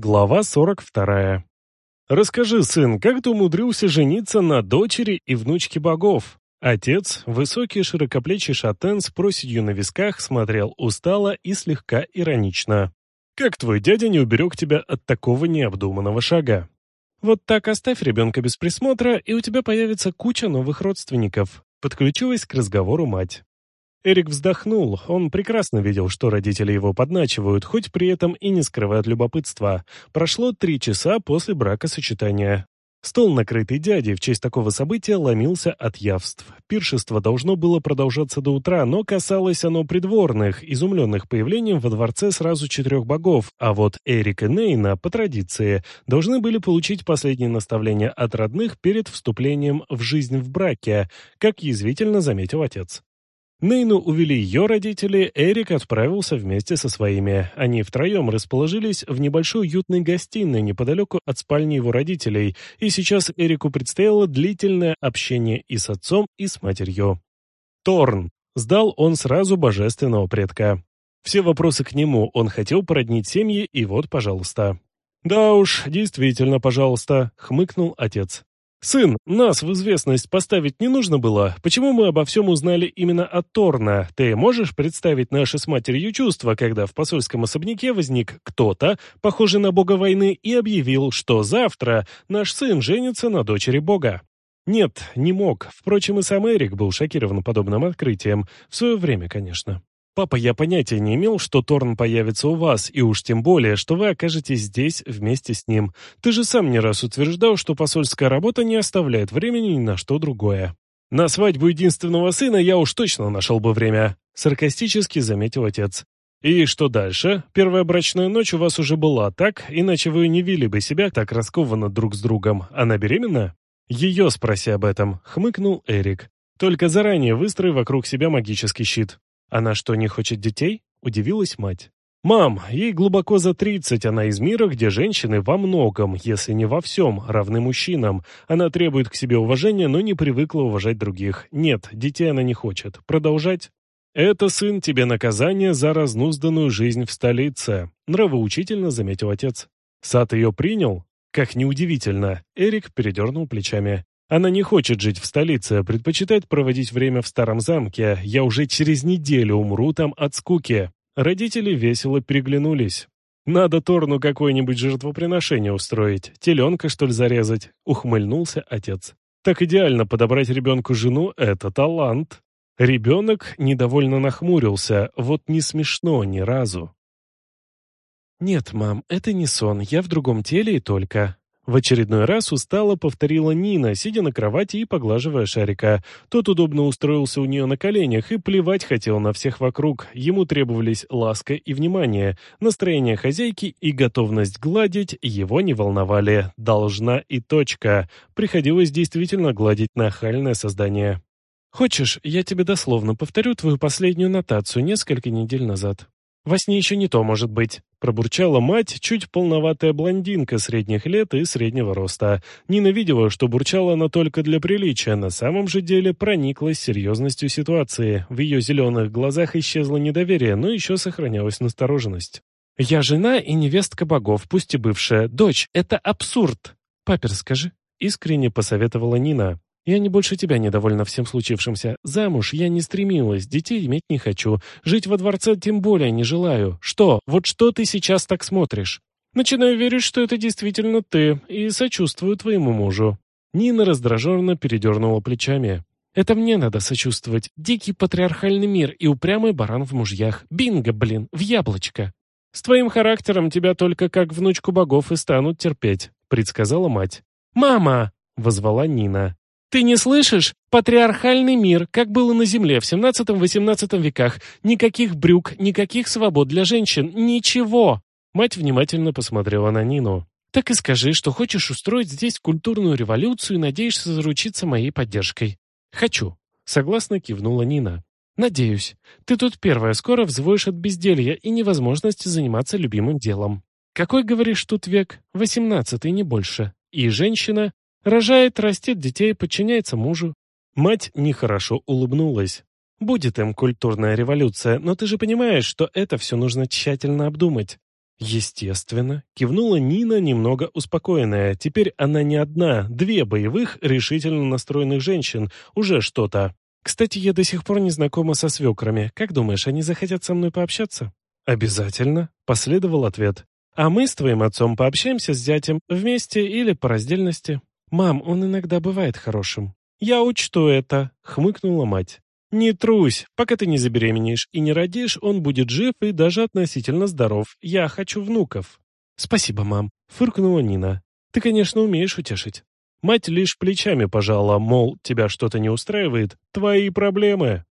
Глава 42. «Расскажи, сын, как ты умудрился жениться на дочери и внучке богов?» Отец, высокий широкоплечий шатен с проседью на висках, смотрел устало и слегка иронично. «Как твой дядя не уберег тебя от такого необдуманного шага?» «Вот так оставь ребенка без присмотра, и у тебя появится куча новых родственников», подключилась к разговору мать. Эрик вздохнул. Он прекрасно видел, что родители его подначивают, хоть при этом и не скрывают любопытства. Прошло три часа после бракосочетания. Стол, накрытый дядей в честь такого события, ломился от явств. Пиршество должно было продолжаться до утра, но касалось оно придворных, изумленных появлением во дворце сразу четырех богов, а вот Эрик и Нейна, по традиции, должны были получить последние наставления от родных перед вступлением в жизнь в браке, как язвительно заметил отец. Нейну увели ее родители, Эрик отправился вместе со своими. Они втроем расположились в небольшой уютной гостиной неподалеку от спальни его родителей, и сейчас Эрику предстояло длительное общение и с отцом, и с матерью. Торн. Сдал он сразу божественного предка. Все вопросы к нему он хотел породнить семьи, и вот, пожалуйста. «Да уж, действительно, пожалуйста», — хмыкнул отец. «Сын, нас в известность поставить не нужно было. Почему мы обо всем узнали именно от Торна? Ты можешь представить наши с матерью чувства, когда в посольском особняке возник кто-то, похожий на бога войны, и объявил, что завтра наш сын женится на дочери бога?» Нет, не мог. Впрочем, и сам Эрик был шокирован подобным открытием. В свое время, конечно. «Папа, я понятия не имел, что Торн появится у вас, и уж тем более, что вы окажетесь здесь вместе с ним. Ты же сам не раз утверждал, что посольская работа не оставляет времени ни на что другое». «На свадьбу единственного сына я уж точно нашел бы время», — саркастически заметил отец. «И что дальше? Первая брачная ночь у вас уже была, так? Иначе вы не вели бы себя так раскованно друг с другом. Она беременна?» «Ее спроси об этом», — хмыкнул Эрик. «Только заранее выстрой вокруг себя магический щит. «Она что, не хочет детей?» – удивилась мать. «Мам, ей глубоко за тридцать, она из мира, где женщины во многом, если не во всем, равны мужчинам. Она требует к себе уважения, но не привыкла уважать других. Нет, детей она не хочет. Продолжать?» «Это, сын, тебе наказание за разнузданную жизнь в столице», – нравоучительно заметил отец. «Сад ее принял?» Как неудивительно, Эрик передернул плечами. Она не хочет жить в столице, а предпочитает проводить время в старом замке. Я уже через неделю умру там от скуки. Родители весело переглянулись. «Надо Торну какое-нибудь жертвоприношение устроить. Теленка, что ли, зарезать?» — ухмыльнулся отец. «Так идеально подобрать ребенку жену — это талант». Ребенок недовольно нахмурился, вот не смешно ни разу. «Нет, мам, это не сон, я в другом теле и только. В очередной раз устало повторила Нина, сидя на кровати и поглаживая шарика. Тот удобно устроился у нее на коленях и плевать хотел на всех вокруг. Ему требовались ласка и внимание. Настроение хозяйки и готовность гладить его не волновали. Должна и точка. Приходилось действительно гладить нахальное создание. «Хочешь, я тебе дословно повторю твою последнюю нотацию несколько недель назад?» «Во сне еще не то может быть», — пробурчала мать, чуть полноватая блондинка средних лет и среднего роста. Нина видела, что бурчала она только для приличия, на самом же деле прониклась серьезностью ситуации. В ее зеленых глазах исчезло недоверие, но еще сохранялась настороженность. «Я жена и невестка богов, пусть и бывшая. Дочь, это абсурд!» «Папер, скажи», — искренне посоветовала Нина. Я не больше тебя недовольна всем случившимся. Замуж я не стремилась, детей иметь не хочу. Жить во дворце тем более не желаю. Что, вот что ты сейчас так смотришь? Начинаю верить, что это действительно ты, и сочувствую твоему мужу». Нина раздраженно передернула плечами. «Это мне надо сочувствовать. Дикий патриархальный мир и упрямый баран в мужьях. Бинго, блин, в яблочко». «С твоим характером тебя только как внучку богов и станут терпеть», — предсказала мать. «Мама!» — возвала Нина. Ты не слышишь? Патриархальный мир, как было на Земле в 17-18 веках. Никаких брюк, никаких свобод для женщин, ничего. Мать внимательно посмотрела на Нину. Так и скажи, что хочешь устроить здесь культурную революцию и надеешься заручиться моей поддержкой. Хочу. Согласно кивнула Нина. Надеюсь. Ты тут первая скоро взвоишь от безделья и невозможности заниматься любимым делом. Какой, говоришь, тут век? Восемнадцатый, не больше. И женщина Рожает, растет детей, подчиняется мужу. Мать нехорошо улыбнулась. Будет им культурная революция, но ты же понимаешь, что это все нужно тщательно обдумать. Естественно, кивнула Нина, немного успокоенная. Теперь она не одна, две боевых, решительно настроенных женщин. Уже что-то. Кстати, я до сих пор не знакома со свекрами. Как думаешь, они захотят со мной пообщаться? Обязательно, последовал ответ. А мы с твоим отцом пообщаемся с зятем вместе или по раздельности. Мам, он иногда бывает хорошим. Я учту это, хмыкнула мать. «Не трусь, пока ты не забеременеешь и не родишь, он будет жив и даже относительно здоров. Я хочу внуков». «Спасибо, мам», — фыркнула Нина. «Ты, конечно, умеешь утешить». Мать лишь плечами пожала, мол, тебя что-то не устраивает, твои проблемы.